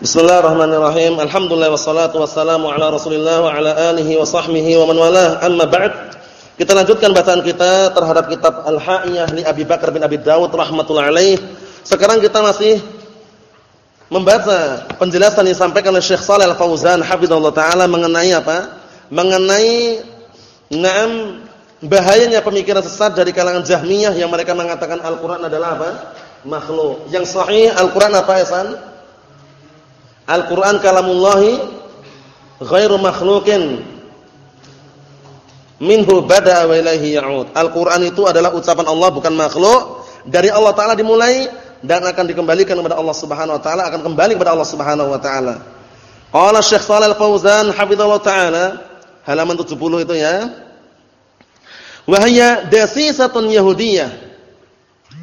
Bismillahirrahmanirrahim. Alhamdulillah wassalatu wassalamu ala Rasulillah wa ala alihi wa sahbihi wa man walah. Amma ba'd. Kita lanjutkan bacaan kita terhadap kitab Al-Ha'iyah li Abi Bakar bin Abi Dawud rahimatullah alaih. Sekarang kita masih membaca penjelasan yang disampaikan oleh Syekh Shalih Al-Fauzan hafizallahu taala mengenai apa? Mengenai enam bahayanya pemikiran sesat dari kalangan Jahmiyah yang mereka mengatakan Al-Qur'an adalah apa? makhluk. Yang sahih Al-Qur'an apa ya, San? Al-Quran kalamullahi ghairu makhlukin minhu bada'a wa ilaihi ya'ud. Al-Quran itu adalah ucapan Allah bukan makhluk. Dari Allah Ta'ala dimulai dan akan dikembalikan kepada Allah Subhanahu Wa Ta'ala. Akan kembali kepada Allah Subhanahu Wa Ta'ala. Qala Syekh Shalal Fauzan hafizallahu ta'ala halaman 70 itu ya. Wahaya dasisatun yahudiyah.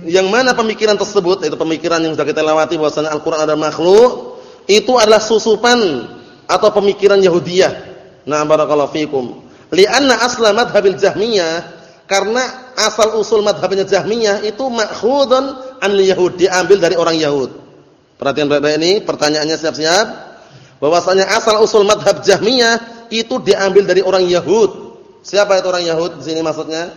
Yang mana pemikiran tersebut itu pemikiran yang sudah kita lewati bahwasanya Al-Qur'an adalah makhluk itu adalah susupan atau pemikiran Yahudiyah. Nah, barakallahu fikum. Lianna asla madhabil Jahmiyah karena asal usul madhabnya Jahmiyah itu makhudun an Yahud diambil dari orang Yahud. Perhatian baik-baik ini, pertanyaannya siap-siap. Bahwasanya asal usul madhab Jahmiyah itu diambil dari orang Yahud. Siapa itu orang Yahud di sini maksudnya?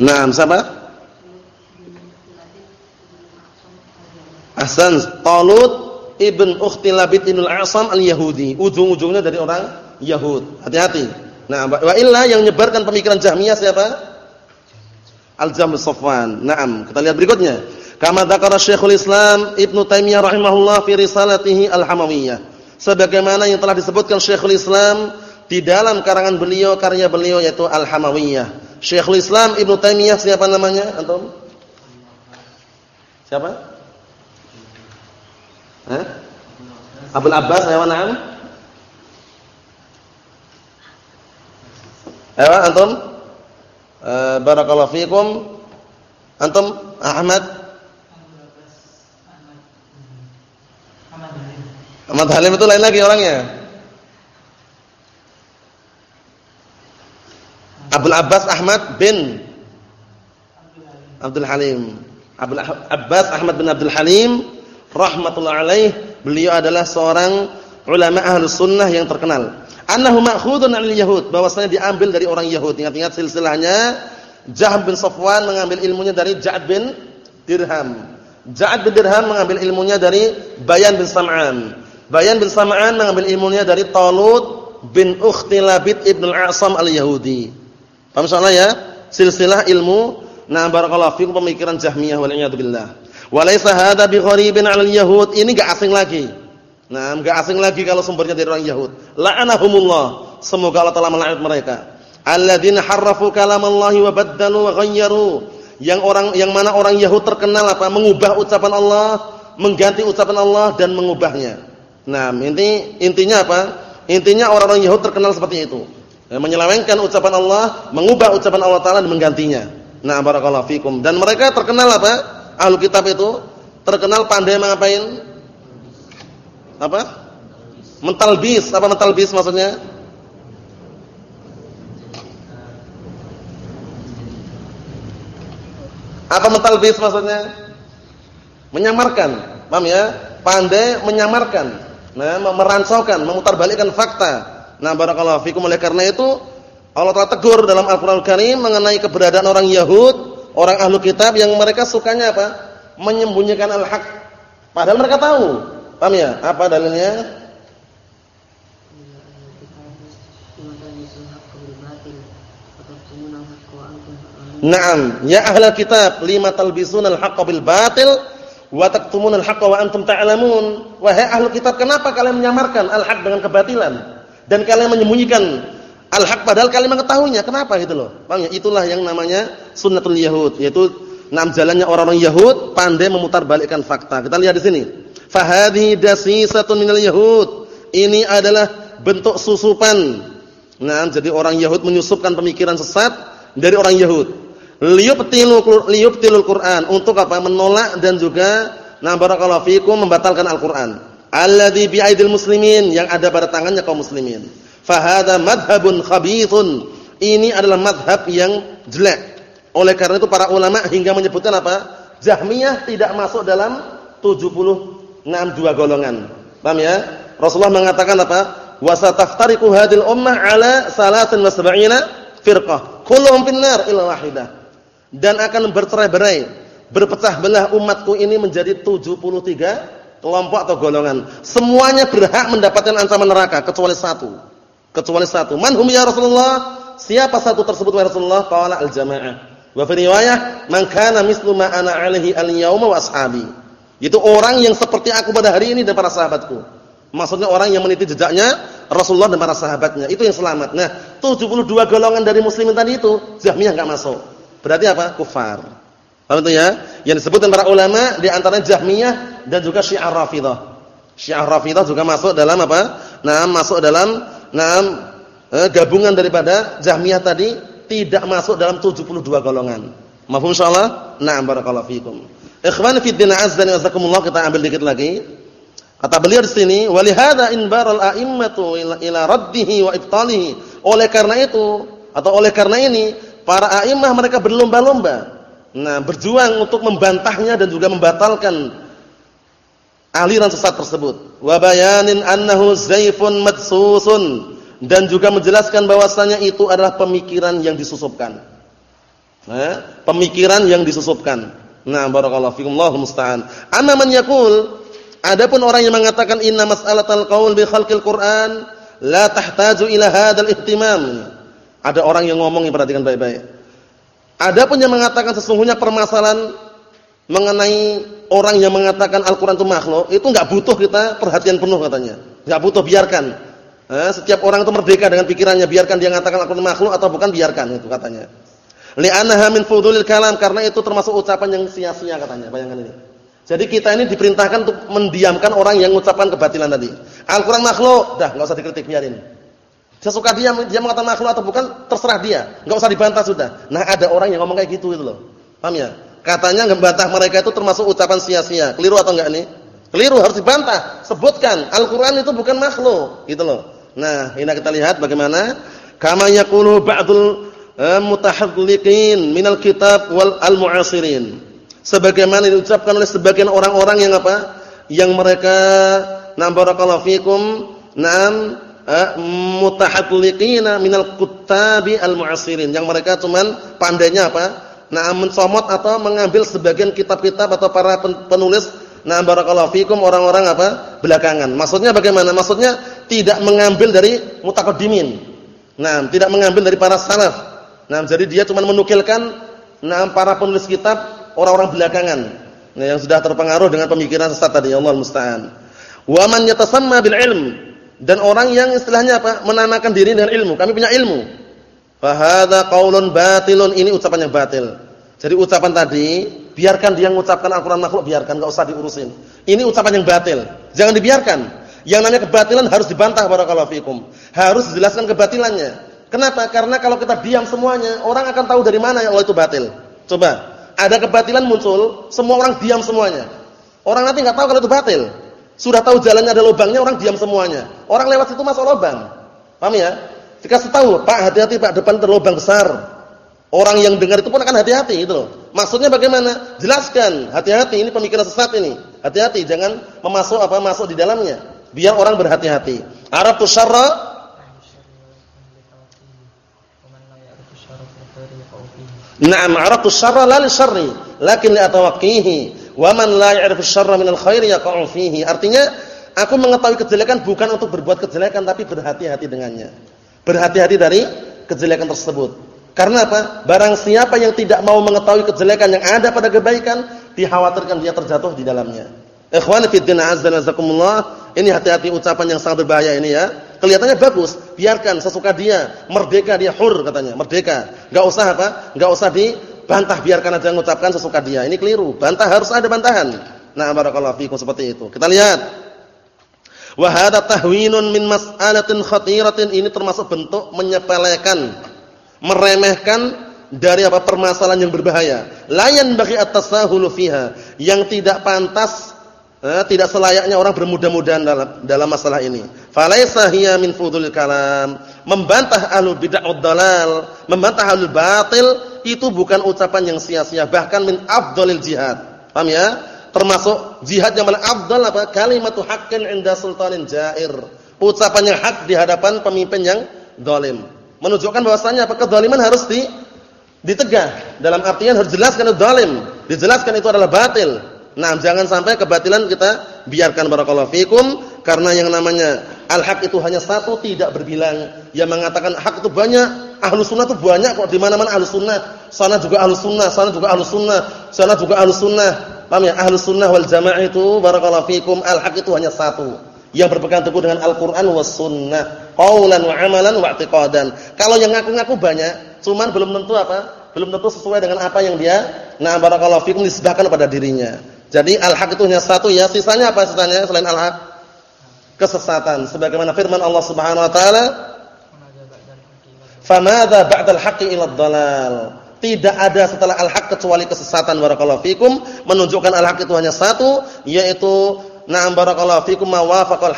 Nah, siapa? Ahsan, Talut ibn Ukhti Labid ibn al-Asam al-Yahudi. Ujung-ujungnya dari orang Yahud. Hati-hati. Nah, wa illa yang menyebarkan pemikiran Jahmiyah siapa? Al-Jahm Safwan. Naam, kita lihat berikutnya. Kama dzakara Syekhul Islam Ibnu Taimiyah rahimahullah fi risalatihi Al-Hamawiyah. Sebagaimana yang telah disebutkan Syekhul Islam di dalam karangan beliau, karya beliau yaitu Al-Hamawiyah. Syekhul Islam Ibnu Taimiyah siapa namanya? Antum? Siapa? Eh? Abul Abbas ya na'am? Ayo antum? Uh, barakallahu fikum. Antum Ahmad? Ahmad Halim itu lain lagi orangnya. Abdul Abbas Ahmad bin Abdul Halim. Abdul Abbas Ahmad bin Abdul Halim rahmatullah alaih, beliau adalah seorang ulama ahlus sunnah yang terkenal. Annahu ma'khudun 'anil yahud, bahwasanya diambil dari orang Yahud. Ingat-ingat silsilahnya, Jahm bin Safwan mengambil ilmunya dari Ja'ad bin Dirham. Ja'ad bin Dirham mengambil ilmunya dari Bayan bin Sam'an. Bayan bin Sam'an mengambil ilmunya dari Talut bin Ukhti Labid ibn al-A'sam al-Yahudi. Paham soalnya ya? Silsilah ilmu nah barakallahu fikum pemikiran Jahmiyah wal iyad billah. Walaysa hadza bigharibin 'alal yahud. Ini enggak asing lagi. Nah, enggak asing lagi kalau sumbernya dari orang Yahud. La'anahumullah. Semoga Allah telah melaknat mereka. Alladzina harrafu kalamallahi wa baddalu wa ghayyaru. Yang orang yang mana orang Yahud terkenal apa? Mengubah ucapan Allah, mengganti ucapan Allah dan mengubahnya. Nah, inti intinya apa? Intinya orang-orang Yahud terkenal seperti itu. Ya, menyelewengkan ucapan Allah, mengubah ucapan Allah taala dan menggantinya. Nah, barakallahu fikum. Dan mereka terkenal apa? Ahlu kitab itu terkenal pandai mengapain? Apa? Mentalbis, apa mentalbis maksudnya? Apa mentalbis maksudnya? Menyamarkan, paham ya? Pandai menyamarkan, nah, meransaukan, memutarbalikkan fakta. Nah, barakallahu fikum oleh karena itu Allah telah tegur dalam Al-Qur'an Al Karim mengenai keberadaan orang Yahud orang ahlu kitab yang mereka sukanya apa? Menyembunyikan al-haq. Padahal mereka tahu. Paham ya? Apa dalilnya? Naam, ya ahlal kitab, lima talbisun al-haqqa bil batil wa taktumun al-haqqa wa antum ta'lamun. Wahai ahlu kitab, kenapa kalian menyamarkan al-haq dengan kebatilan dan kalian menyembunyikan Al-haq padahal kalian mengetahuinya. Kenapa gitu loh? Paham ya? Itulah yang namanya sunnatul yahud, yaitu enam jalannya orang-orang Yahud pandai memutarbalikkan fakta. Kita lihat di sini. Fahadhi dasisatun minal yahud. Ini adalah bentuk susupan. Nah, jadi orang Yahud menyusupkan pemikiran sesat dari orang Yahud. Liyubtilu liyubtilul Qur'an untuk apa? Menolak dan juga nah barakallahu fikum membatalkan Al-Qur'an. Alladzi bi'aidil muslimin yang ada pada tangannya kaum muslimin. Fahada madhabun khabithun. Ini adalah madhab yang jelek. Oleh karena itu para ulama hingga menyebutkan apa? Jahmiyah tidak masuk dalam 76 dua golongan. Paham ya? Rasulullah mengatakan apa? Wa sataftariqu hadhil ummah ala salatin wa sab'ina firqah. Kulluhum finnar illa wahidah. Dan akan bercerai-berai, berpecah belah umatku ini menjadi 73 kelompok atau golongan. Semuanya berhak mendapatkan ancaman neraka kecuali satu. Kecuali satu. Man ya Rasulullah? Siapa satu tersebut ya Rasulullah? Qala al-jamaah. Wa fi riwayah, "Man kana mislu ma ana 'alaihi al-yauma wa ashabi." Itu orang yang seperti aku pada hari ini dan para sahabatku. Maksudnya orang yang meniti jejaknya Rasulullah dan para sahabatnya. Itu yang selamat. Nah, 72 golongan dari muslimin tadi itu Jahmiyah enggak masuk. Berarti apa? Kufar. Paham itu ya? Yang disebutkan para ulama di antaranya Jahmiyah dan juga Syiah Rafidhah. Syiah Rafidhah juga masuk dalam apa? Nah, masuk dalam nah eh, gabungan daripada Jahmiyah tadi tidak masuk dalam 72 golongan. Mafhum insyaallah? Na'am barakallahu fikum. Ikhwan fi din azza wa jazakumullah kita ambil dikit lagi. Kata beliau di sini, walihada inbaral a'immatu ila raddihi wa ibtalihi. Oleh karena itu atau oleh karena ini para a'immah mereka berlomba-lomba. Nah, berjuang untuk membantahnya dan juga membatalkan aliran sesat tersebut. Wa bayanin annahu zaifun madsusun dan juga menjelaskan bahwasanya itu adalah pemikiran yang disusupkan. Nah, pemikiran yang disusupkan. Nah, barakallahu fikum Allahu musta'an. Amma man yaqul adapun orang yang mengatakan inna mas'alatal qaul bi khalqil Qur'an la tahtaju ila hadzal ihtimam. Ada orang yang ngomong perhatikan baik-baik. Adapun yang mengatakan sesungguhnya permasalahan mengenai orang yang mengatakan Al-Qur'an itu makhluk, itu enggak butuh kita perhatian penuh katanya. Enggak butuh biarkan Eh, setiap orang itu merdeka dengan pikirannya, biarkan dia mengatakan aku makhluk atau bukan biarkan itu katanya. Li'annaha min fudulil kalam karena itu termasuk ucapan yang sia-sia katanya. Bayangkan ini. Jadi kita ini diperintahkan untuk mendiamkan orang yang mengucapkan kebatilan tadi. Al-Qur'an makhluk, dah enggak usah dikritik biarin. Sesuka dia dia mengatakan makhluk atau bukan terserah dia, enggak usah dibantah sudah. Nah, ada orang yang ngomong kayak gitu itu loh. Paham ya? Katanya membantah mereka itu termasuk ucapan sia-sia. Keliru atau enggak nih? Keliru harus dibantah. Sebutkan Al-Qur'an itu bukan makhluk, gitu loh. Nah, ini kita lihat bagaimana kama yaqulu ba'dul eh, mutahaddiqin minal kitab wal al-mu'asirin. Sebagaimana diucapkan oleh sebagian orang-orang yang apa? Yang mereka nam barakallahu fikum nam eh, mutahaddiqina minal kuttabi al-mu'asirin. Yang mereka cuman pandainya apa? Nah, mencomot atau mengambil sebagian kitab-kitab atau para penulis Nah, barakallahu fikum orang-orang apa? belakangan. Maksudnya bagaimana? Maksudnya tidak mengambil dari mutaqaddimin. Nah, tidak mengambil dari para salaf. Nah, jadi dia cuma menukilkan nah para penulis kitab orang-orang belakangan. Nah, yang sudah terpengaruh dengan pemikiran sesat tadi, Allah musta'an. Wa man yatasamma bil ilm dan orang yang istilahnya apa? menamakan diri dengan ilmu. Kami punya ilmu. Fa hadza qaulun batilun. Ini ucapan yang batil. Jadi ucapan tadi biarkan dia mengucapkan Al-Qur'an makhluk, biarkan enggak usah diurusin. Ini ucapan yang batil. Jangan dibiarkan. Yang namanya kebatilan harus dibantah barakallahu fikum. Harus dijelaskan kebatilannya. Kenapa? Karena kalau kita diam semuanya, orang akan tahu dari mana yang Allah itu batil. Coba, ada kebatilan muncul, semua orang diam semuanya. Orang nanti enggak tahu kalau itu batil. Sudah tahu jalannya ada lubangnya, orang diam semuanya. Orang lewat situ masuk lubang. Paham ya? Dikasih tahu, Pak hati-hati Pak, depan terlubang besar. Orang yang dengar itu pun akan hati-hati itu loh. Maksudnya bagaimana? Jelaskan, hati-hati ini pemikiran sesat ini. Hati-hati jangan memasuk apa masuk di dalamnya. Biar orang berhati-hati. Araftu syarra Naam araftu syarra la li syarri, lakin li atawaqqihi. Wa man la ya'rifu syarra min al-khairi yaqa'u fihi. Artinya, aku mengetahui kejelekan bukan untuk berbuat kejelekan tapi berhati-hati dengannya. Berhati-hati dari kejelekan tersebut. Karena apa? Barang siapa yang tidak mau mengetahui kejelekan yang ada pada kebaikan, dikhawatirkan dia terjatuh di dalamnya. Ikhwan fi din azza wa ini hati-hati ucapan yang sangat berbahaya ini ya. Kelihatannya bagus, biarkan sesuka dia, merdeka dia hur katanya, merdeka. Enggak usah apa? Enggak usah dibantah, biarkan aja mengucapkan sesuka dia. Ini keliru. Bantah harus ada bantahan. Nah, barakallahu fikum seperti itu. Kita lihat. Wa hadha tahwinun min mas'alatin khatiratin ini termasuk bentuk menyepelekan meremehkan dari apa permasalahan yang berbahaya. Layan bagi atasahulu fiha yang tidak pantas Eh, tidak selayaknya orang bermudah-mudahan dalam dalam masalah ini. Falaisa hiya min fudul kalam. Membantah ahlul bid'ah dalal, membantah ahlul batil itu bukan ucapan yang sia-sia, bahkan min afdalil jihad. Paham ya? Termasuk jihad yang mana afdal apa? Kalimatu haqqin 'inda sultanin jair. Ucapan yang hak di hadapan pemimpin yang zalim. Menunjukkan bahwasanya apa kezaliman harus di ditegah. Dalam artian harus jelaskan itu zalim, dijelaskan itu adalah batil. Nah, jangan sampai kebatilan kita biarkan barakallahu fikum karena yang namanya al-haq itu hanya satu tidak berbilang. Yang mengatakan hak itu banyak, ahlu sunnah itu banyak kok di mana-mana ahlu sunnah. Sana juga ahlu sunnah, sana juga ahlu sunnah, sana juga ahlu sunnah. Paham ya? Ahlu sunnah wal jamaah itu barakallahu fikum al-haq itu hanya satu. Yang berpegang teguh dengan Al-Qur'an was sunnah, qaulan wa amalan wa i'tiqadan. Kalau yang ngaku-ngaku banyak, cuman belum tentu apa? Belum tentu sesuai dengan apa yang dia nah barakallahu fikum nisbahkan kepada dirinya. Jadi al-haq itu hanya satu ya, sisanya apa sisanya selain al-haq? Kesesatan. Sebagaimana firman Allah Subhanahu wa taala, "Famadza ba'dal haqqi ila dhalal." Tidak ada setelah al-haq kecuali kesesatan barakallahu fikum, menunjukkan al-haq itu hanya satu, yaitu na'am barakallahu fikum ma wafaqal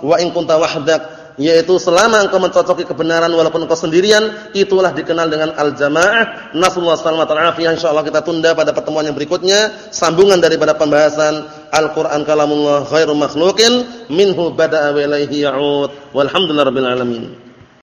wa in kunta wahdak. Yaitu selama engkau mencocoki kebenaran walaupun engkau sendirian itulah dikenal dengan al-jamaah nasallahu alaihi wasallam insyaallah kita tunda pada pertemuan yang berikutnya sambungan daripada pembahasan Al-Qur'an kalamullah khairu makhluqin minhu bada'a wa ilaihi ya'ud. Walhamdulillahirabbil alamin